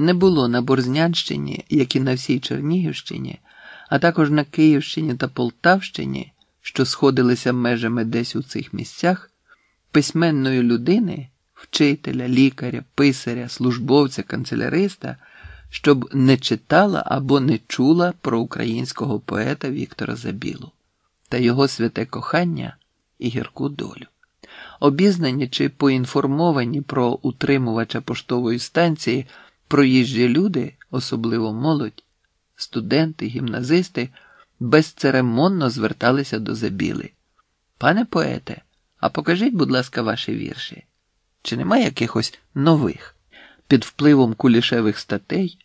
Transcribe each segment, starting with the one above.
Не було на Борзнянщині, як і на всій Чернігівщині, а також на Київщині та Полтавщині, що сходилися межами десь у цих місцях, письменної людини, вчителя, лікаря, писаря, службовця, канцеляриста, щоб не читала або не чула про українського поета Віктора Забілу та його святе кохання і гірку долю. Обізнані чи поінформовані про утримувача поштової станції проїжджі люди, особливо молодь, студенти, гімназисти, безцеремонно зверталися до забіли. Пане поете, а покажіть, будь ласка, ваші вірші. Чи немає якихось нових? Під впливом кулішевих статей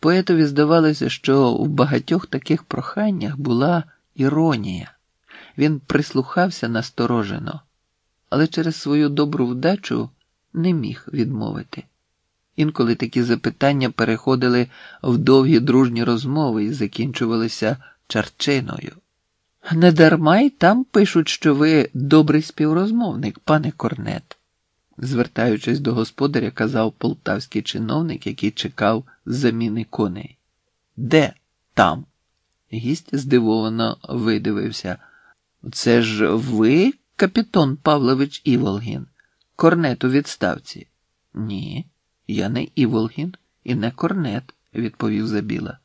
поетові здавалося, що в багатьох таких проханнях була іронія. Він прислухався насторожено, але через свою добру вдачу не міг відмовити. Інколи такі запитання переходили в довгі дружні розмови і закінчувалися чарчиною. Недарма й там пишуть, що ви добрий співрозмовник, пане Корнет, звертаючись до господаря, казав полтавський чиновник, який чекав заміни коней. Де там? Гість здивовано видивився. Це ж ви, капітон Павлович Іволгін, корнет у відставці? Ні, я не Іволгін і не корнет, відповів Забіла.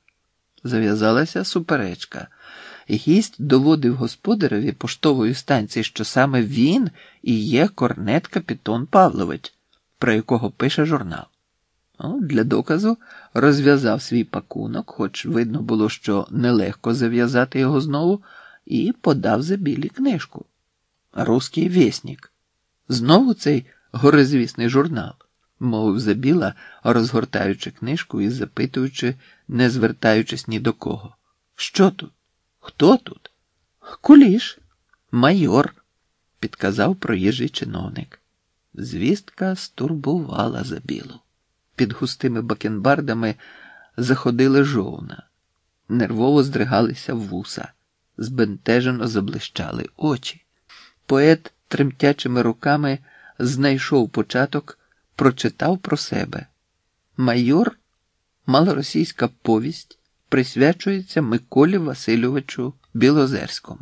Зав'язалася суперечка. Гість доводив господареві поштової станції, що саме він і є корнет капітон Павлович, про якого пише журнал. Для доказу розв'язав свій пакунок, хоч видно було, що нелегко зав'язати його знову, і подав за білі книжку. Руський вєснік. Знову цей горизвісний журнал, мовив Забіла, розгортаючи книжку і запитуючи, не звертаючись ні до кого. Що тут? Хто тут? Куліш, майор, підказав проїжджий чиновник. Звістка стурбувала Забілу. Під густими бакенбардами заходили жовна, нервово здригалися вуса, збентежено заблищали очі. Поет тремтячими руками знайшов початок, прочитав про себе. Майор, малоросійська повість, присвячується Миколі Васильовичу Білозерському.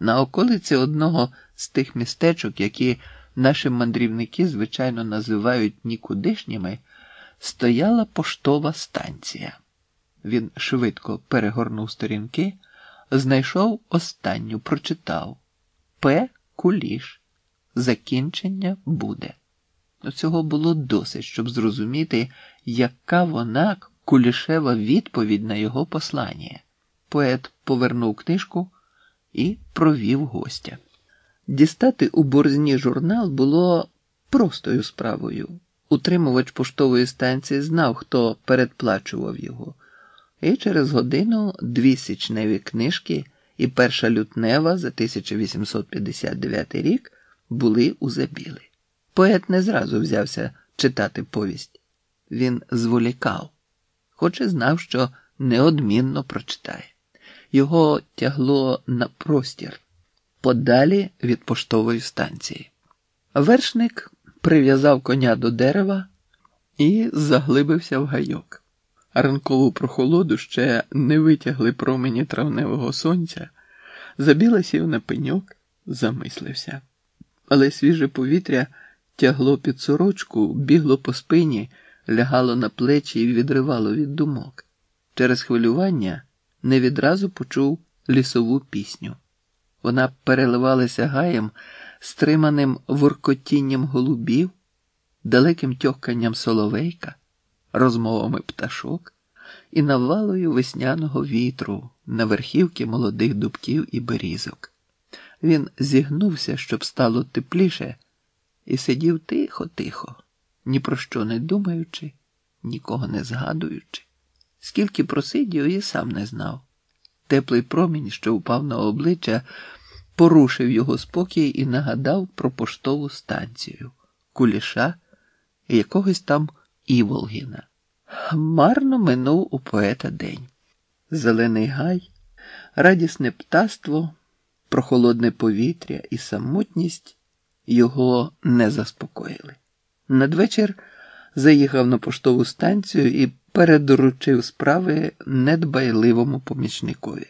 На околиці одного з тих містечок, які наші мандрівники, звичайно, називають нікудишніми, стояла поштова станція. Він швидко перегорнув сторінки, знайшов останню, прочитав П. Куліш. Закінчення буде. Цього було досить, щоб зрозуміти, яка вона кулішева відповідь на його послання. Поет повернув книжку і провів гостя. Дістати у борзні журнал було простою справою. Утримувач поштової станції знав, хто передплачував його, і через годину дві січневі книжки і перша лютнева за 1859 рік були у забіли. Поет не зразу взявся читати повість. Він зволікав, хоч і знав, що неодмінно прочитає. Його тягло на простір подалі від поштової станції. Вершник прив'язав коня до дерева і заглибився в гайок. Ранкову прохолоду ще не витягли промені травневого сонця, забіла сів на пеньок, замислився. Але свіже повітря тягло під сорочку, бігло по спині, лягало на плечі і відривало від думок. Через хвилювання не відразу почув лісову пісню. Вона переливалася гаєм, стриманим воркотінням голубів, далеким тьохканням соловейка, розмовами пташок і навалою весняного вітру на верхівки молодих дубків і берізок. Він зігнувся, щоб стало тепліше, і сидів тихо-тихо, ні про що не думаючи, нікого не згадуючи. Скільки просидів і сам не знав. Теплий промінь, що впав на обличчя, порушив його спокій і нагадав про поштову станцію, куліша і якогось там Іволгіна. Марно минув у поета день. Зелений гай, радісне птаство, прохолодне повітря і самотність його не заспокоїли. Надвечір заїхав на поштову станцію і передоручив справи недбайливому помічникові.